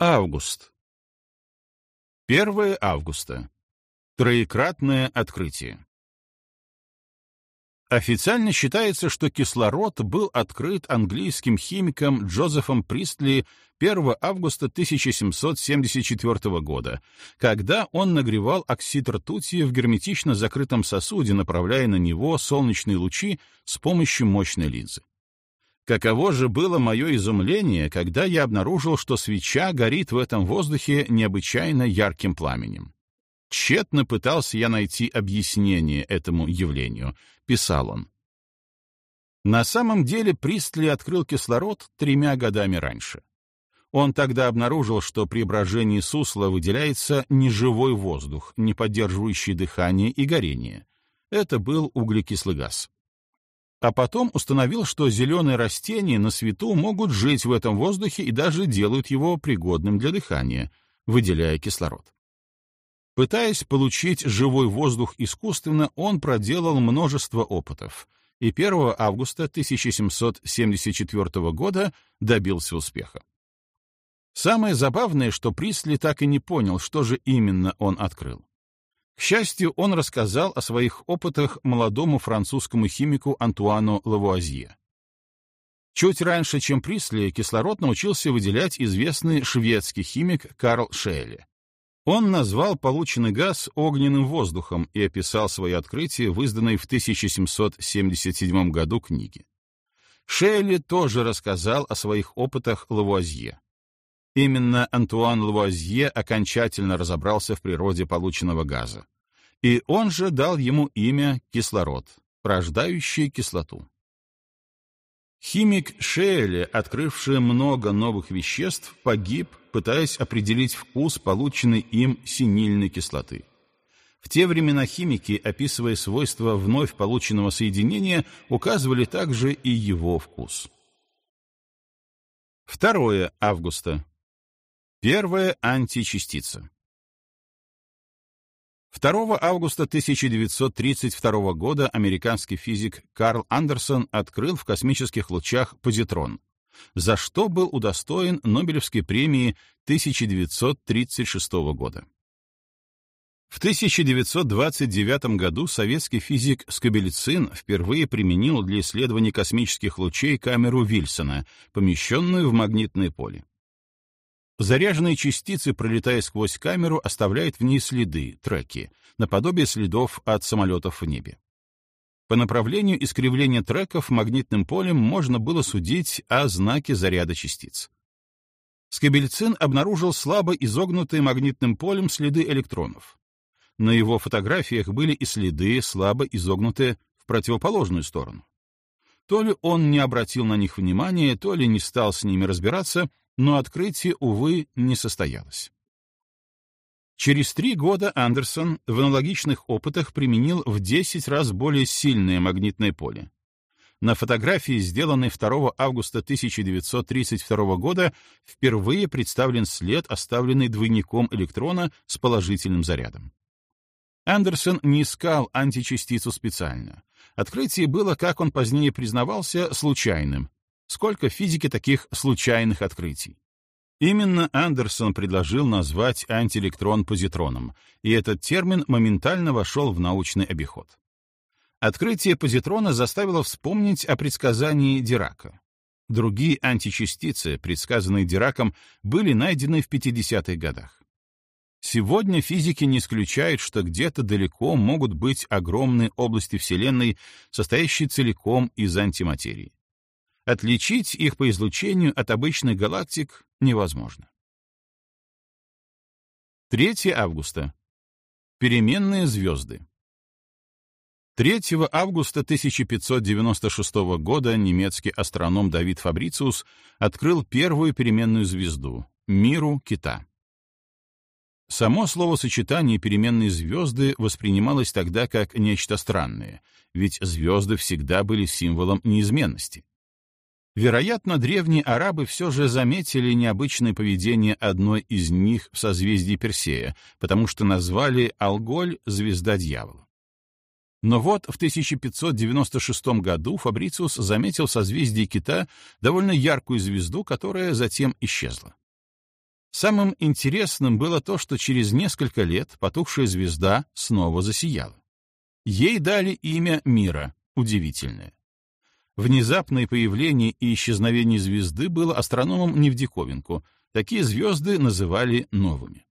Август. 1 августа. Троекратное открытие. Официально считается, что кислород был открыт английским химиком Джозефом Пристли 1 августа 1774 года, когда он нагревал оксид ртути в герметично закрытом сосуде, направляя на него солнечные лучи с помощью мощной линзы. Каково же было мое изумление, когда я обнаружил, что свеча горит в этом воздухе необычайно ярким пламенем. Тщетно пытался я найти объяснение этому явлению, писал он. На самом деле Пристли открыл кислород тремя годами раньше. Он тогда обнаружил, что при брожении сусла выделяется неживой воздух, не поддерживающий дыхание и горение. Это был углекислый газ. А потом установил, что зеленые растения на свету могут жить в этом воздухе и даже делают его пригодным для дыхания, выделяя кислород. Пытаясь получить живой воздух искусственно, он проделал множество опытов, и 1 августа 1774 года добился успеха. Самое забавное, что Присли так и не понял, что же именно он открыл. К счастью, он рассказал о своих опытах молодому французскому химику Антуану Лавуазье. Чуть раньше, чем Присли, кислород научился выделять известный шведский химик Карл Шейле. Он назвал полученный газ огненным воздухом и описал свое открытие в изданной в 1777 году книге. Шейли тоже рассказал о своих опытах Лавуазье. Именно Антуан Лавуазье окончательно разобрался в природе полученного газа. И он же дал ему имя кислород, рождающий кислоту. Химик Шейле, открывший много новых веществ, погиб, пытаясь определить вкус полученной им синильной кислоты. В те времена химики, описывая свойства вновь полученного соединения, указывали также и его вкус. 2 августа. Первая античастица. 2 августа 1932 года американский физик Карл Андерсон открыл в космических лучах позитрон, за что был удостоен Нобелевской премии 1936 года. В 1929 году советский физик Скобелицин впервые применил для исследования космических лучей камеру Вильсона, помещенную в магнитное поле. Заряженные частицы, пролетая сквозь камеру, оставляют в ней следы, треки, наподобие следов от самолетов в небе. По направлению искривления треков магнитным полем можно было судить о знаке заряда частиц. Скобельцин обнаружил слабо изогнутые магнитным полем следы электронов. На его фотографиях были и следы, слабо изогнутые в противоположную сторону. То ли он не обратил на них внимания, то ли не стал с ними разбираться, но открытие, увы, не состоялось. Через три года Андерсон в аналогичных опытах применил в 10 раз более сильное магнитное поле. На фотографии, сделанной 2 августа 1932 года, впервые представлен след, оставленный двойником электрона с положительным зарядом. Андерсон не искал античастицу специально. Открытие было, как он позднее признавался, случайным, Сколько в физике таких случайных открытий? Именно Андерсон предложил назвать антиэлектрон позитроном, и этот термин моментально вошел в научный обиход. Открытие позитрона заставило вспомнить о предсказании Дирака. Другие античастицы, предсказанные Дираком, были найдены в 50-х годах. Сегодня физики не исключают, что где-то далеко могут быть огромные области Вселенной, состоящие целиком из антиматерии. Отличить их по излучению от обычных галактик невозможно. 3 августа. Переменные звезды. 3 августа 1596 года немецкий астроном Давид Фабрициус открыл первую переменную звезду — миру кита. Само словосочетание «переменные звезды» воспринималось тогда как нечто странное, ведь звезды всегда были символом неизменности. Вероятно, древние арабы все же заметили необычное поведение одной из них в созвездии Персея, потому что назвали Алголь «звезда дьявола». Но вот в 1596 году Фабрициус заметил в созвездии Кита довольно яркую звезду, которая затем исчезла. Самым интересным было то, что через несколько лет потухшая звезда снова засияла. Ей дали имя Мира, удивительное. Внезапное появление и исчезновение звезды было астрономам не в диковинку, такие звезды называли новыми.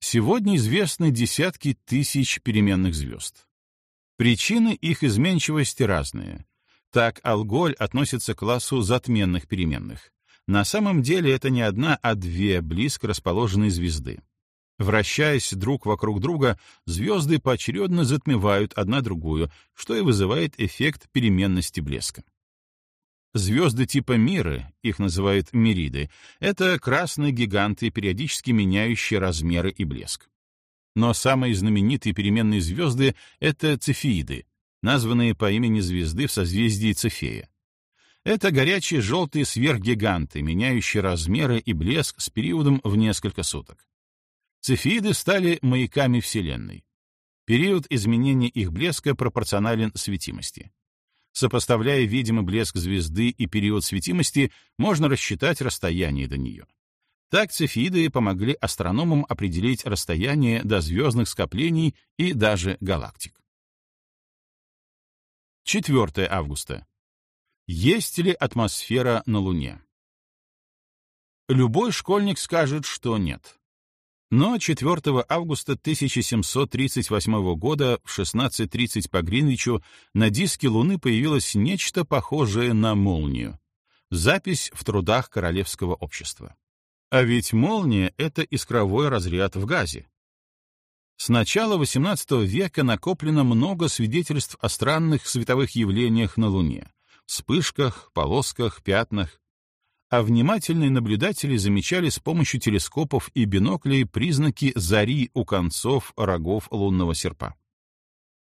Сегодня известны десятки тысяч переменных звезд. Причины их изменчивости разные. Так Алголь относится к классу затменных переменных. На самом деле это не одна, а две близко расположенные звезды. Вращаясь друг вокруг друга, звезды поочередно затмевают одна другую, что и вызывает эффект переменности блеска. Звезды типа Миры, их называют мириды, это красные гиганты, периодически меняющие размеры и блеск. Но самые знаменитые переменные звезды — это цефеиды, названные по имени звезды в созвездии Цефея. Это горячие желтые сверхгиганты, меняющие размеры и блеск с периодом в несколько суток. Цефеиды стали маяками Вселенной. Период изменения их блеска пропорционален светимости. Сопоставляя видимый блеск звезды и период светимости, можно рассчитать расстояние до нее. Так цефиды помогли астрономам определить расстояние до звездных скоплений и даже галактик. 4 августа. Есть ли атмосфера на Луне? Любой школьник скажет, что нет. Но 4 августа 1738 года в 16.30 по Гринвичу на диске Луны появилось нечто похожее на молнию. Запись в трудах Королевского общества. А ведь молния — это искровой разряд в газе. С начала XVIII века накоплено много свидетельств о странных световых явлениях на Луне вспышках, полосках, пятнах. А внимательные наблюдатели замечали с помощью телескопов и биноклей признаки зари у концов рогов лунного серпа.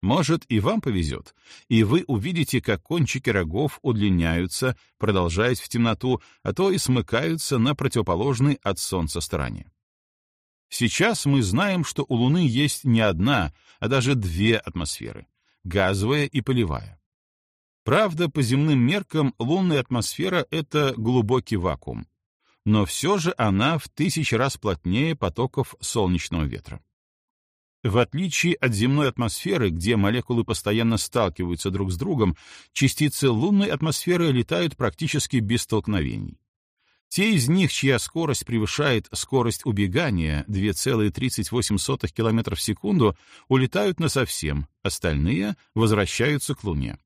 Может, и вам повезет, и вы увидите, как кончики рогов удлиняются, продолжаясь в темноту, а то и смыкаются на противоположной от Солнца стороне. Сейчас мы знаем, что у Луны есть не одна, а даже две атмосферы — газовая и полевая. Правда, по земным меркам лунная атмосфера — это глубокий вакуум, но все же она в тысячи раз плотнее потоков солнечного ветра. В отличие от земной атмосферы, где молекулы постоянно сталкиваются друг с другом, частицы лунной атмосферы летают практически без столкновений. Те из них, чья скорость превышает скорость убегания 2,38 км в секунду, улетают насовсем, остальные возвращаются к Луне.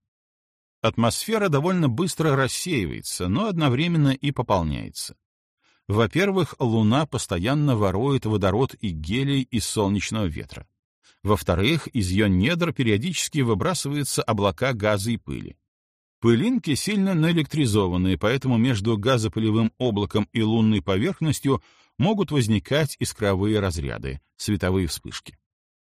Атмосфера довольно быстро рассеивается, но одновременно и пополняется. Во-первых, Луна постоянно ворует водород и гелий из солнечного ветра. Во-вторых, из ее недр периодически выбрасываются облака газа и пыли. Пылинки сильно наэлектризованы, поэтому между газопылевым облаком и лунной поверхностью могут возникать искровые разряды, световые вспышки.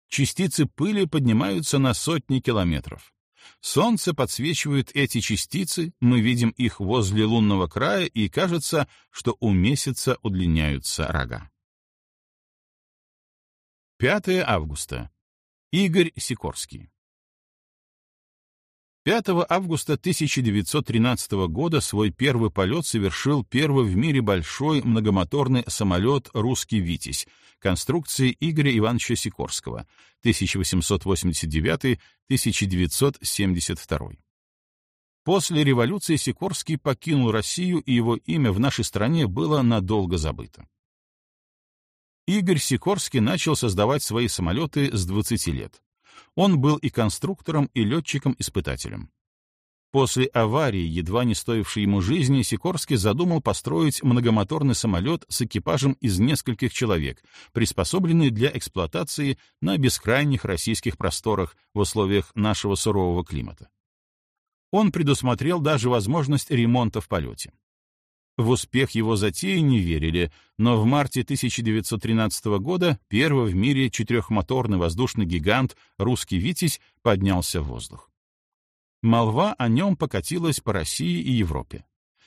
Частицы пыли поднимаются на сотни километров. Солнце подсвечивает эти частицы, мы видим их возле лунного края, и кажется, что у месяца удлиняются рога. 5 августа. Игорь Сикорский. 5 августа 1913 года свой первый полет совершил первый в мире большой многомоторный самолет «Русский Витязь» конструкции Игоря Ивановича Сикорского 1889-1972. После революции Сикорский покинул Россию, и его имя в нашей стране было надолго забыто. Игорь Сикорский начал создавать свои самолеты с 20 лет. Он был и конструктором, и летчиком-испытателем. После аварии, едва не стоившей ему жизни, Сикорский задумал построить многомоторный самолет с экипажем из нескольких человек, приспособленный для эксплуатации на бескрайних российских просторах в условиях нашего сурового климата. Он предусмотрел даже возможность ремонта в полете. В успех его затеи не верили, но в марте 1913 года первый в мире четырехмоторный воздушный гигант «Русский Витязь» поднялся в воздух. Молва о нем покатилась по России и Европе.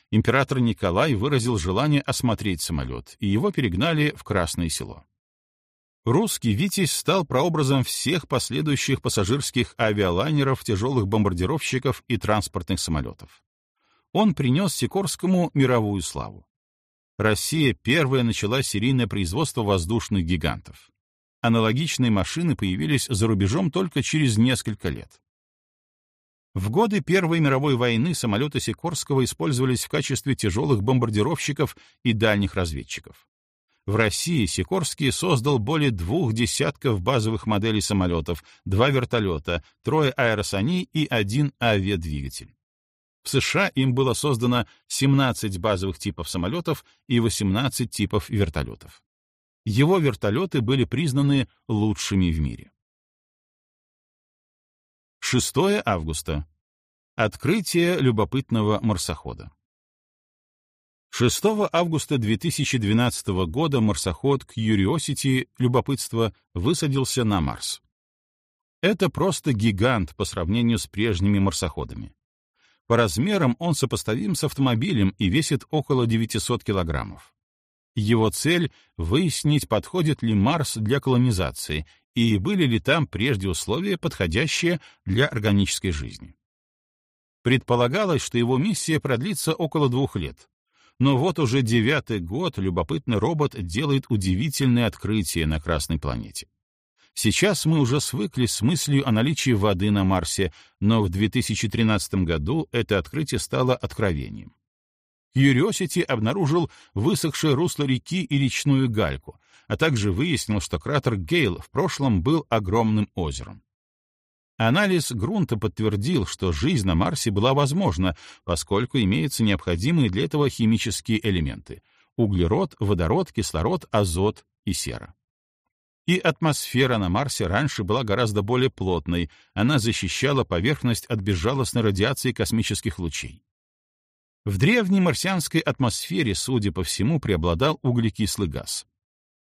Император Николай выразил желание осмотреть самолет, и его перегнали в Красное село. Русский «Витязь» стал прообразом всех последующих пассажирских авиалайнеров, тяжелых бомбардировщиков и транспортных самолетов он принес Сикорскому мировую славу. Россия первая начала серийное производство воздушных гигантов. Аналогичные машины появились за рубежом только через несколько лет. В годы Первой мировой войны самолеты Сикорского использовались в качестве тяжелых бомбардировщиков и дальних разведчиков. В России Сикорский создал более двух десятков базовых моделей самолетов, два вертолета, трое аэросаней и один авиадвигатель. В США им было создано 17 базовых типов самолетов и 18 типов вертолетов. Его вертолеты были признаны лучшими в мире. 6 августа. Открытие любопытного марсохода. 6 августа 2012 года марсоход Curiosity любопытство высадился на Марс. Это просто гигант по сравнению с прежними марсоходами. По размерам он сопоставим с автомобилем и весит около 900 килограммов. Его цель — выяснить, подходит ли Марс для колонизации и были ли там прежде условия, подходящие для органической жизни. Предполагалось, что его миссия продлится около двух лет. Но вот уже девятый год любопытный робот делает удивительные открытия на Красной планете. Сейчас мы уже свыкли с мыслью о наличии воды на Марсе, но в 2013 году это открытие стало откровением. Curiosity обнаружил высохшее русло реки и речную гальку, а также выяснил, что кратер Гейл в прошлом был огромным озером. Анализ грунта подтвердил, что жизнь на Марсе была возможна, поскольку имеются необходимые для этого химические элементы — углерод, водород, кислород, азот и сера. И атмосфера на Марсе раньше была гораздо более плотной, она защищала поверхность от безжалостной радиации космических лучей. В древней марсианской атмосфере, судя по всему, преобладал углекислый газ.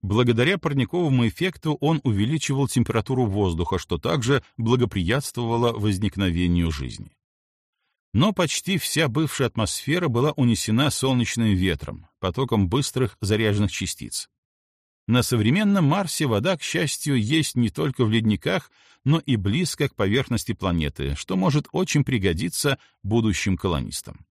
Благодаря парниковому эффекту он увеличивал температуру воздуха, что также благоприятствовало возникновению жизни. Но почти вся бывшая атмосфера была унесена солнечным ветром, потоком быстрых заряженных частиц. На современном Марсе вода, к счастью, есть не только в ледниках, но и близко к поверхности планеты, что может очень пригодиться будущим колонистам.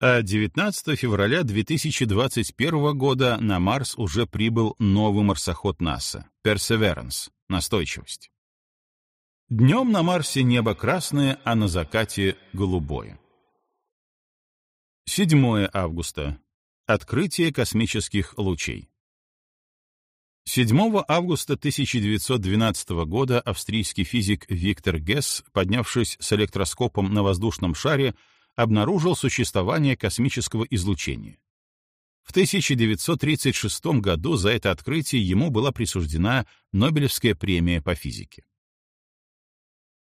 А 19 февраля 2021 года на Марс уже прибыл новый марсоход НАСА — Perseverance, настойчивость. Днем на Марсе небо красное, а на закате — голубое. 7 августа. Открытие космических лучей. 7 августа 1912 года австрийский физик Виктор Гесс, поднявшись с электроскопом на воздушном шаре, обнаружил существование космического излучения. В 1936 году за это открытие ему была присуждена Нобелевская премия по физике.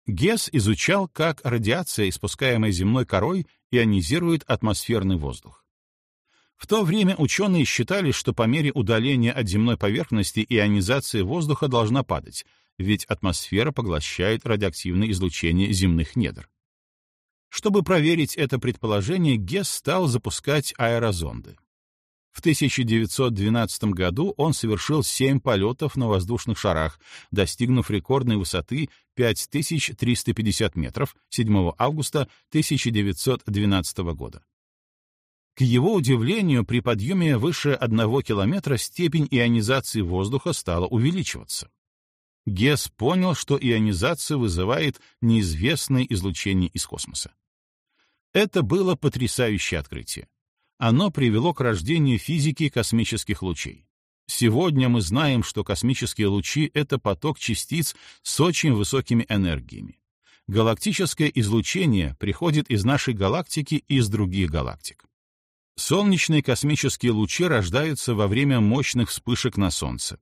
Гесс изучал, как радиация, испускаемая земной корой, ионизирует атмосферный воздух. В то время ученые считали, что по мере удаления от земной поверхности ионизация воздуха должна падать, ведь атмосфера поглощает радиоактивное излучение земных недр. Чтобы проверить это предположение, Гесс стал запускать аэрозонды. В 1912 году он совершил семь полетов на воздушных шарах, достигнув рекордной высоты 5350 метров 7 августа 1912 года. К его удивлению, при подъеме выше одного километра степень ионизации воздуха стала увеличиваться. Гесс понял, что ионизация вызывает неизвестное излучение из космоса. Это было потрясающее открытие. Оно привело к рождению физики космических лучей. Сегодня мы знаем, что космические лучи — это поток частиц с очень высокими энергиями. Галактическое излучение приходит из нашей галактики и из других галактик. Солнечные космические лучи рождаются во время мощных вспышек на Солнце.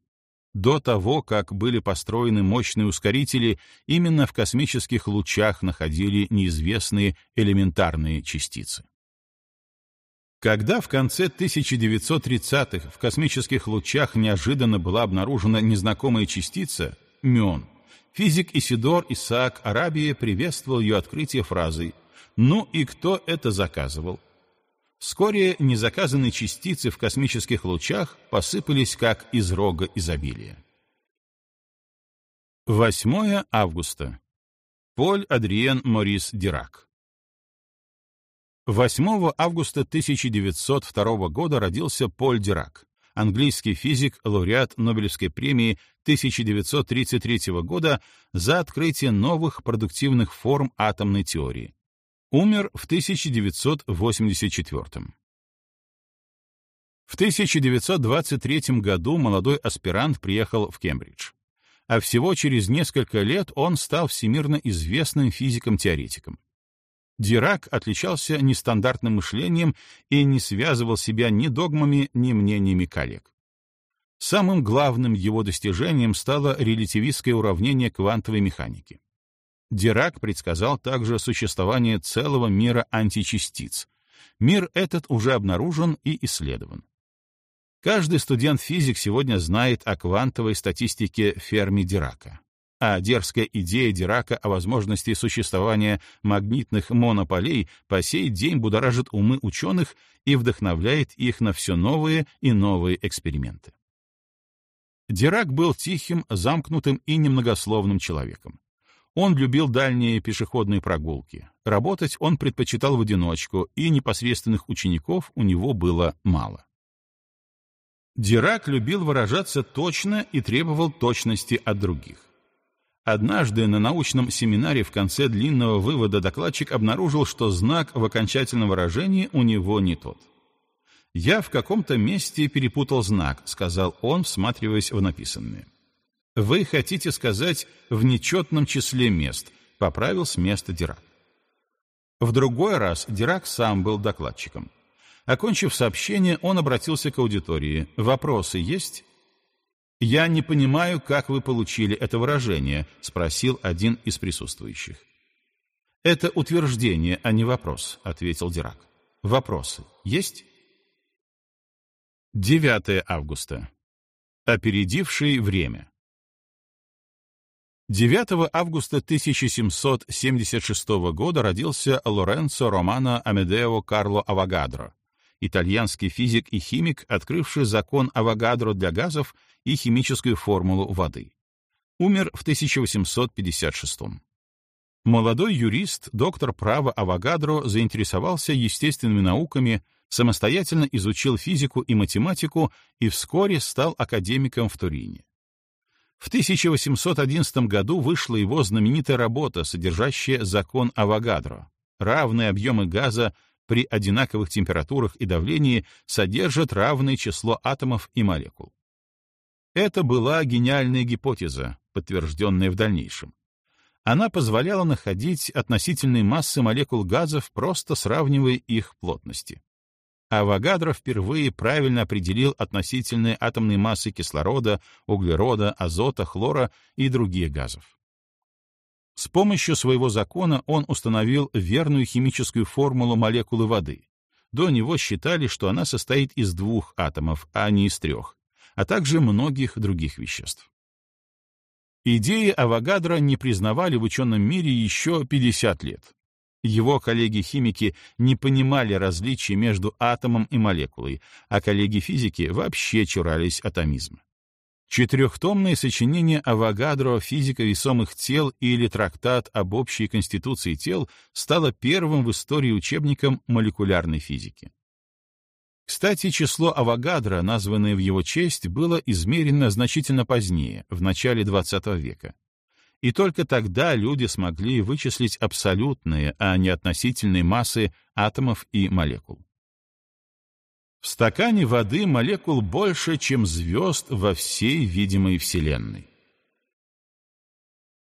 До того, как были построены мощные ускорители, именно в космических лучах находили неизвестные элементарные частицы. Когда в конце 1930-х в космических лучах неожиданно была обнаружена незнакомая частица — мион, физик Исидор Исаак Арабия приветствовал ее открытие фразой «Ну и кто это заказывал?» Вскоре незаказанные частицы в космических лучах посыпались как из рога изобилия. 8 августа. Поль Адриен Морис Дирак. 8 августа 1902 года родился Поль Дирак, английский физик, лауреат Нобелевской премии 1933 года за открытие новых продуктивных форм атомной теории. Умер в 1984. В 1923 году молодой аспирант приехал в Кембридж. А всего через несколько лет он стал всемирно известным физиком-теоретиком. Дирак отличался нестандартным мышлением и не связывал себя ни догмами, ни мнениями коллег. Самым главным его достижением стало релятивистское уравнение квантовой механики. Дирак предсказал также существование целого мира античастиц. Мир этот уже обнаружен и исследован. Каждый студент-физик сегодня знает о квантовой статистике Ферми-Дирака а дерзкая идея Дирака о возможности существования магнитных монополей по сей день будоражит умы ученых и вдохновляет их на все новые и новые эксперименты. Дирак был тихим, замкнутым и немногословным человеком. Он любил дальние пешеходные прогулки. Работать он предпочитал в одиночку, и непосредственных учеников у него было мало. Дирак любил выражаться точно и требовал точности от других. Однажды на научном семинаре в конце длинного вывода докладчик обнаружил, что знак в окончательном выражении у него не тот. «Я в каком-то месте перепутал знак», — сказал он, всматриваясь в написанное. «Вы хотите сказать «в нечетном числе мест», — поправил с места Дирак. В другой раз Дирак сам был докладчиком. Окончив сообщение, он обратился к аудитории. «Вопросы есть?» «Я не понимаю, как вы получили это выражение», — спросил один из присутствующих. «Это утверждение, а не вопрос», — ответил Дирак. «Вопросы есть?» 9 августа. Опередивший время. 9 августа 1776 года родился Лоренцо Романо Амедео Карло Авогадро, итальянский физик и химик, открывший закон Авогадро для газов и химическую формулу воды. Умер в 1856 Молодой юрист, доктор права Авогадро заинтересовался естественными науками, самостоятельно изучил физику и математику и вскоре стал академиком в Турине. В 1811 году вышла его знаменитая работа, содержащая закон Авогадро. Равные объемы газа при одинаковых температурах и давлении содержат равное число атомов и молекул. Это была гениальная гипотеза, подтвержденная в дальнейшем. Она позволяла находить относительные массы молекул газов, просто сравнивая их плотности. Авогадро впервые правильно определил относительные атомные массы кислорода, углерода, азота, хлора и других газов. С помощью своего закона он установил верную химическую формулу молекулы воды. До него считали, что она состоит из двух атомов, а не из трех, а также многих других веществ. Идеи Авогадро не признавали в ученом мире еще 50 лет. Его коллеги-химики не понимали различий между атомом и молекулой, а коллеги-физики вообще чурались атомизма. Четырехтомное сочинение Авогадро «Физика весомых тел» или трактат об общей конституции тел стало первым в истории учебником молекулярной физики. Кстати, число Авогадро, названное в его честь, было измерено значительно позднее, в начале XX века. И только тогда люди смогли вычислить абсолютные, а не относительные массы атомов и молекул. В стакане воды молекул больше, чем звезд во всей видимой Вселенной.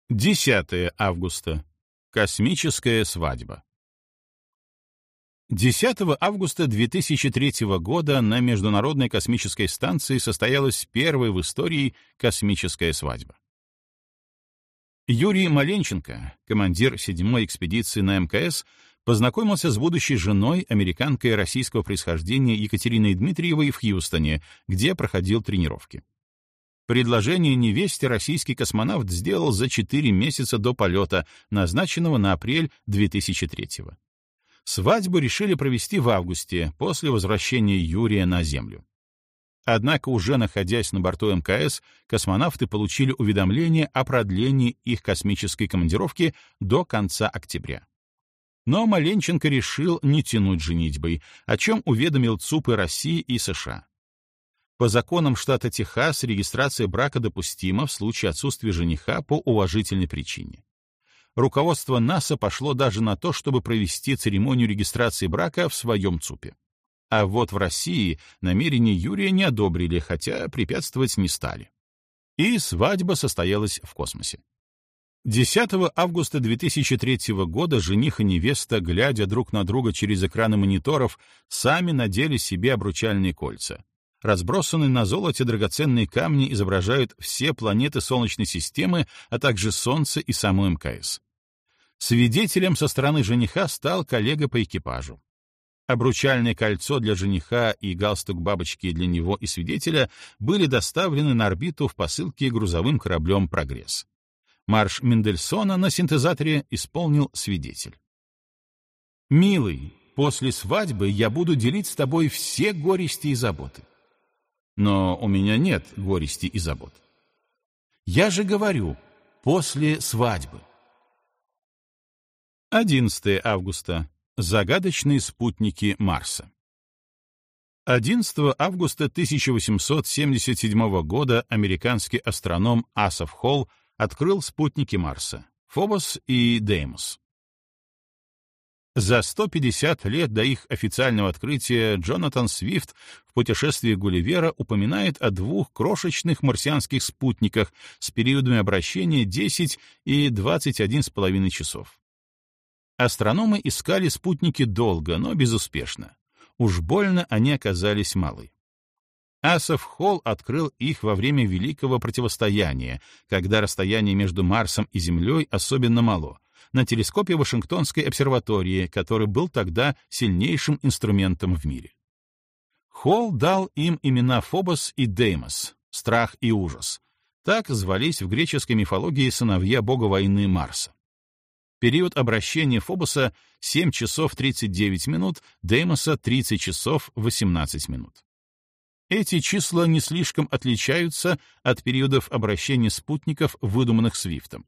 10 августа. Космическая свадьба. 10 августа 2003 года на Международной космической станции состоялась первая в истории космическая свадьба. Юрий Маленченко, командир седьмой экспедиции на МКС, познакомился с будущей женой, американкой российского происхождения Екатериной Дмитриевой в Хьюстоне, где проходил тренировки. Предложение невесте российский космонавт сделал за 4 месяца до полета, назначенного на апрель 2003 года. Свадьбу решили провести в августе, после возвращения Юрия на Землю. Однако, уже находясь на борту МКС, космонавты получили уведомление о продлении их космической командировки до конца октября. Но Маленченко решил не тянуть женитьбой, о чем уведомил ЦУПы России и США. По законам штата Техас регистрация брака допустима в случае отсутствия жениха по уважительной причине. Руководство НАСА пошло даже на то, чтобы провести церемонию регистрации брака в своем ЦУПе. А вот в России намерения Юрия не одобрили, хотя препятствовать не стали. И свадьба состоялась в космосе. 10 августа 2003 года жених и невеста, глядя друг на друга через экраны мониторов, сами надели себе обручальные кольца. Разбросанные на золоте драгоценные камни изображают все планеты Солнечной системы, а также Солнце и саму МКС. Свидетелем со стороны жениха стал коллега по экипажу. Обручальное кольцо для жениха и галстук бабочки для него и свидетеля были доставлены на орбиту в посылке грузовым кораблем «Прогресс». Марш Мендельсона на синтезаторе исполнил свидетель. «Милый, после свадьбы я буду делить с тобой все горести и заботы. Но у меня нет горести и забот. Я же говорю, после свадьбы. 11 августа. Загадочные спутники Марса. 11 августа 1877 года американский астроном Асов Холл открыл спутники Марса — Фобос и Деймос. За 150 лет до их официального открытия Джонатан Свифт в путешествии Гулливера упоминает о двух крошечных марсианских спутниках с периодами обращения 10 и 21,5 часов. Астрономы искали спутники долго, но безуспешно. Уж больно они оказались малы. Асов Холл открыл их во время Великого противостояния, когда расстояние между Марсом и Землей особенно мало — на телескопе Вашингтонской обсерватории, который был тогда сильнейшим инструментом в мире. Холл дал им имена Фобос и Деймос, страх и ужас. Так звались в греческой мифологии сыновья бога войны Марса. Период обращения Фобоса — 7 часов 39 минут, Деймоса — 30 часов 18 минут. Эти числа не слишком отличаются от периодов обращения спутников, выдуманных Свифтом.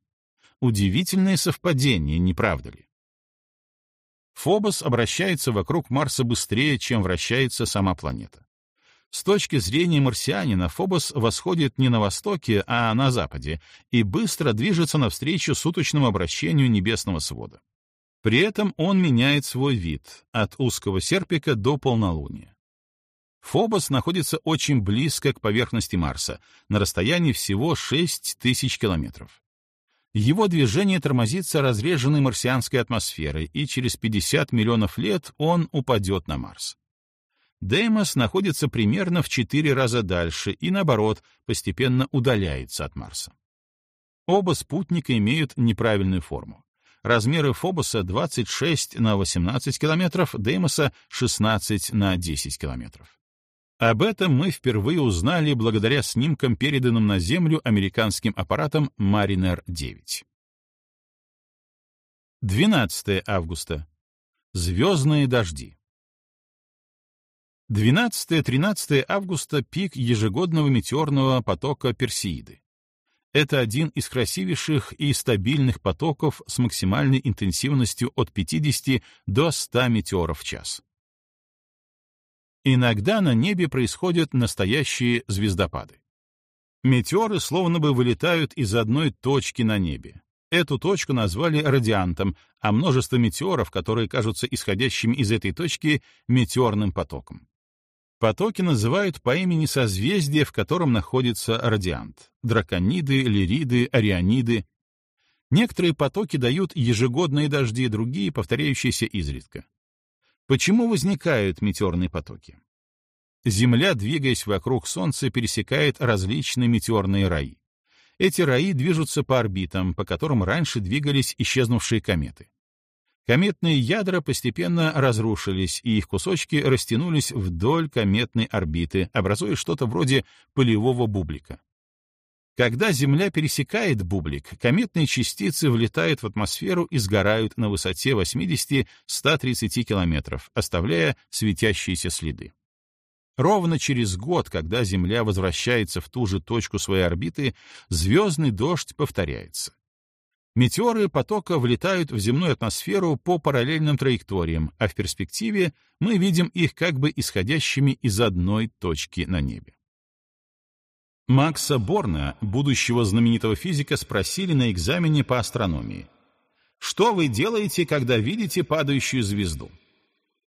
Удивительное совпадение, не правда ли? Фобос обращается вокруг Марса быстрее, чем вращается сама планета. С точки зрения марсианина Фобос восходит не на востоке, а на западе и быстро движется навстречу суточному обращению небесного свода. При этом он меняет свой вид от узкого серпика до полнолуния. Фобос находится очень близко к поверхности Марса, на расстоянии всего 6 тысяч километров. Его движение тормозится разреженной марсианской атмосферой, и через 50 миллионов лет он упадет на Марс. Деймос находится примерно в 4 раза дальше и, наоборот, постепенно удаляется от Марса. Оба спутника имеют неправильную форму. Размеры Фобоса 26 на 18 километров, Деймоса 16 на 10 километров. Об этом мы впервые узнали благодаря снимкам, переданным на Землю американским аппаратом Mariner-9. 12 августа. Звездные дожди. 12-13 августа — пик ежегодного метеорного потока Персеиды. Это один из красивейших и стабильных потоков с максимальной интенсивностью от 50 до 100 метеоров в час. Иногда на небе происходят настоящие звездопады. Метеоры словно бы вылетают из одной точки на небе. Эту точку назвали радиантом, а множество метеоров, которые кажутся исходящими из этой точки, метеорным потоком. Потоки называют по имени созвездия, в котором находится радиант — дракониды, лириды, ориониды. Некоторые потоки дают ежегодные дожди, другие — повторяющиеся изредка. Почему возникают метеорные потоки? Земля, двигаясь вокруг Солнца, пересекает различные метеорные раи. Эти раи движутся по орбитам, по которым раньше двигались исчезнувшие кометы. Кометные ядра постепенно разрушились, и их кусочки растянулись вдоль кометной орбиты, образуя что-то вроде полевого бублика. Когда Земля пересекает бублик, кометные частицы влетают в атмосферу и сгорают на высоте 80-130 километров, оставляя светящиеся следы. Ровно через год, когда Земля возвращается в ту же точку своей орбиты, звездный дождь повторяется. Метеоры потока влетают в земную атмосферу по параллельным траекториям, а в перспективе мы видим их как бы исходящими из одной точки на небе. Макса Борна, будущего знаменитого физика, спросили на экзамене по астрономии. «Что вы делаете, когда видите падающую звезду?»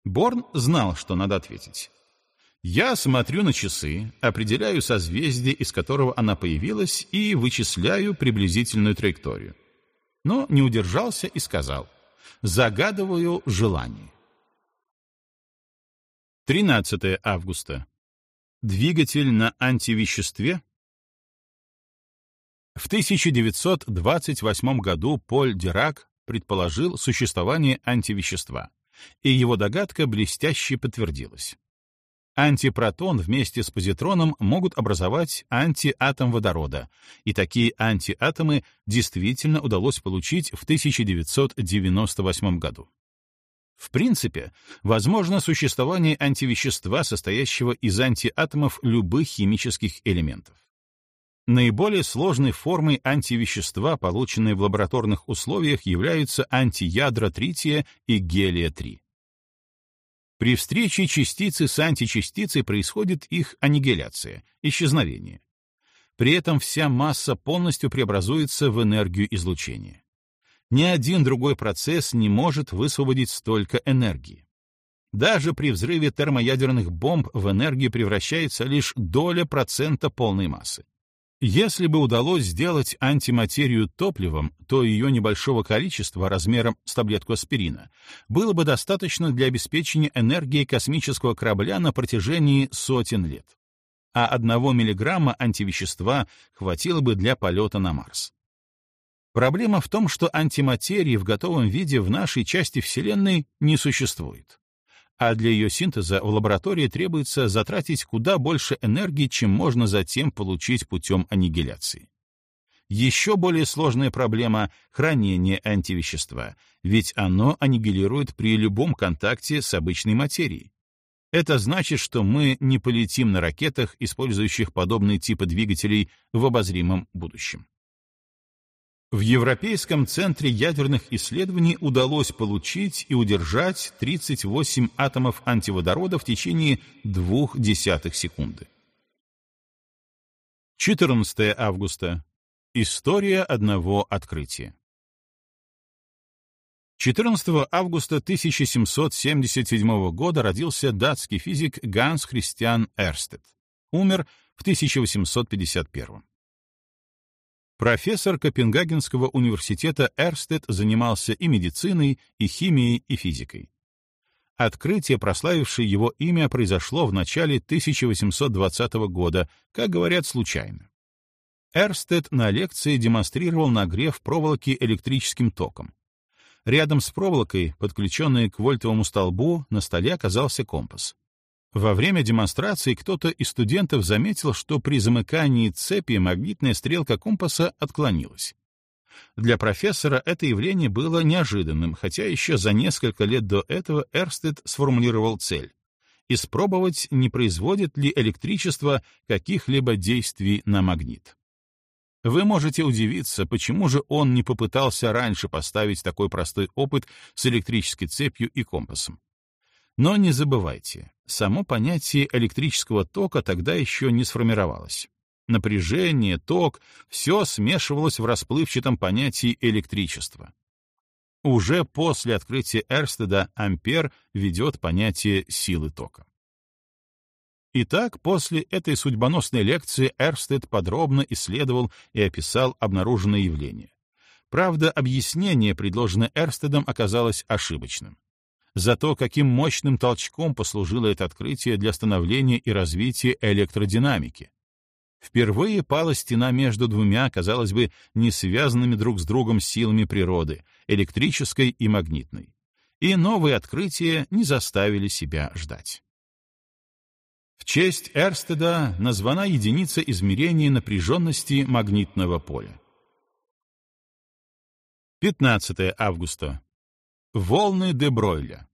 Борн знал, что надо ответить. Я смотрю на часы, определяю созвездие, из которого она появилась, и вычисляю приблизительную траекторию. Но не удержался и сказал. Загадываю желание. 13 августа. Двигатель на антивеществе? В 1928 году Поль Дирак предположил существование антивещества и его догадка блестяще подтвердилась. Антипротон вместе с позитроном могут образовать антиатом водорода, и такие антиатомы действительно удалось получить в 1998 году. В принципе, возможно существование антивещества, состоящего из антиатомов любых химических элементов. Наиболее сложной формой антивещества, полученной в лабораторных условиях, являются антиядра трития и гелия-3. При встрече частицы с античастицей происходит их аннигиляция, исчезновение. При этом вся масса полностью преобразуется в энергию излучения. Ни один другой процесс не может высвободить столько энергии. Даже при взрыве термоядерных бомб в энергию превращается лишь доля процента полной массы. Если бы удалось сделать антиматерию топливом, то ее небольшого количества размером с таблетку аспирина было бы достаточно для обеспечения энергии космического корабля на протяжении сотен лет. А одного миллиграмма антивещества хватило бы для полета на Марс. Проблема в том, что антиматерии в готовом виде в нашей части Вселенной не существует а для ее синтеза в лаборатории требуется затратить куда больше энергии, чем можно затем получить путем аннигиляции. Еще более сложная проблема — хранение антивещества, ведь оно аннигилирует при любом контакте с обычной материей. Это значит, что мы не полетим на ракетах, использующих подобные типы двигателей в обозримом будущем. В Европейском центре ядерных исследований удалось получить и удержать 38 атомов антиводорода в течение двух десятых секунды. 14 августа. История одного открытия. 14 августа 1777 года родился датский физик Ганс Христиан Эрстед. Умер в 1851. Профессор Копенгагенского университета Эрстед занимался и медициной, и химией, и физикой. Открытие, прославившее его имя, произошло в начале 1820 года, как говорят, случайно. Эрстед на лекции демонстрировал нагрев проволоки электрическим током. Рядом с проволокой, подключенной к вольтовому столбу, на столе оказался компас. Во время демонстрации кто-то из студентов заметил, что при замыкании цепи магнитная стрелка компаса отклонилась. Для профессора это явление было неожиданным, хотя еще за несколько лет до этого Эрстед сформулировал цель — испробовать, не производит ли электричество каких-либо действий на магнит. Вы можете удивиться, почему же он не попытался раньше поставить такой простой опыт с электрической цепью и компасом. Но не забывайте, само понятие электрического тока тогда еще не сформировалось. Напряжение, ток — все смешивалось в расплывчатом понятии электричества. Уже после открытия Эрстеда ампер ведет понятие силы тока. Итак, после этой судьбоносной лекции Эрстед подробно исследовал и описал обнаруженное явление. Правда, объяснение, предложенное Эрстедом, оказалось ошибочным за то, каким мощным толчком послужило это открытие для становления и развития электродинамики. Впервые пала стена между двумя, казалось бы, не связанными друг с другом силами природы, электрической и магнитной. И новые открытия не заставили себя ждать. В честь Эрстеда названа единица измерения напряженности магнитного поля. 15 августа. Волны де Бройля.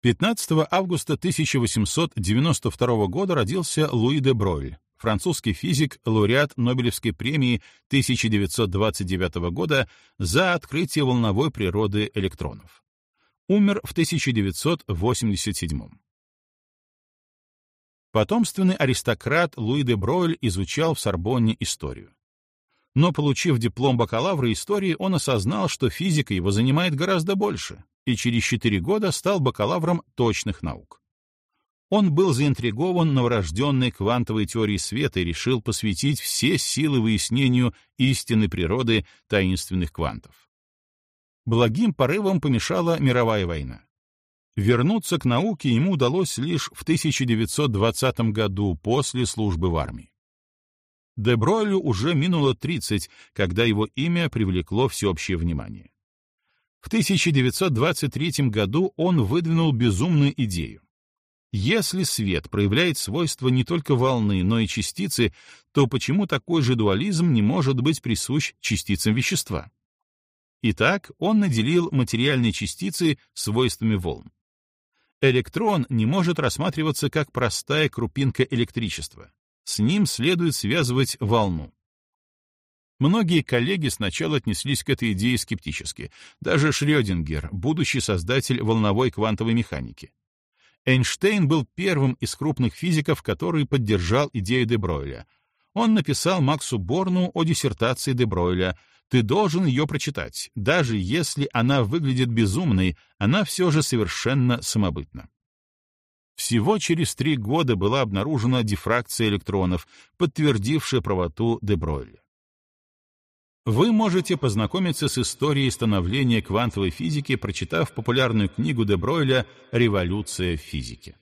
15 августа 1892 года родился Луи де Бройль, французский физик, лауреат Нобелевской премии 1929 года за открытие волновой природы электронов. Умер в 1987. Потомственный аристократ Луи де Бройль изучал в Сорбонне историю. Но, получив диплом бакалавра истории, он осознал, что физика его занимает гораздо больше, и через четыре года стал бакалавром точных наук. Он был заинтригован новорожденной квантовой теорией света и решил посвятить все силы выяснению истинной природы таинственных квантов. Благим порывом помешала мировая война. Вернуться к науке ему удалось лишь в 1920 году после службы в армии. Дебройлю уже минуло 30, когда его имя привлекло всеобщее внимание. В 1923 году он выдвинул безумную идею. Если свет проявляет свойства не только волны, но и частицы, то почему такой же дуализм не может быть присущ частицам вещества? Итак, он наделил материальные частицы свойствами волн. Электрон не может рассматриваться как простая крупинка электричества. С ним следует связывать волну. Многие коллеги сначала отнеслись к этой идее скептически, даже Шрёдингер, будущий создатель волновой квантовой механики. Эйнштейн был первым из крупных физиков, который поддержал идею де Бройля. Он написал Максу Борну о диссертации де Бройля ты должен ее прочитать. Даже если она выглядит безумной, она все же совершенно самобытна. Всего через три года была обнаружена дифракция электронов, подтвердившая правоту де Бройля. Вы можете познакомиться с историей становления квантовой физики, прочитав популярную книгу де Бройля «Революция в физике».